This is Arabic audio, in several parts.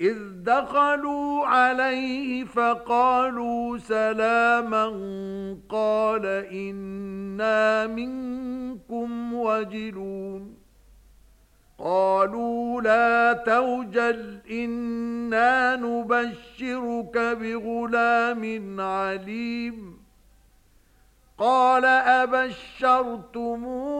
إذ دخلوا عليه فقالوا سلاما قال إنا منكم وجلون قالوا لا توجل إنا نبشرك بغلام عليم قال أبشرتمون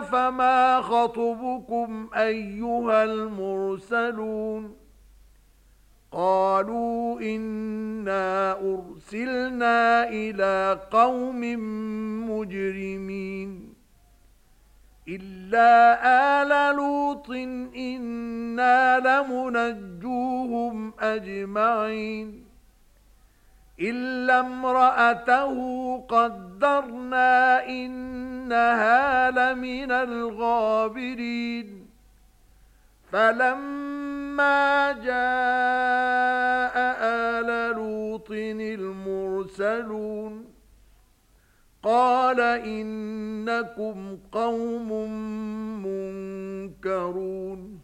فَمَا خَطْبُكُمْ أَيُّهَا الْمُرْسَلُونَ قَالُوا إِنَّا أُرْسِلْنَا إِلَى قَوْمٍ مُجْرِمِينَ إِلَّا آلَ لُوطٍ إِنَّا لَمُنَجُّوهُمْ أَجْمَعِينَ إلا امرأته قدرنا إنها لمن الغابرين فلما جاء آل لوط المرسلون قال إنكم قوم منكرون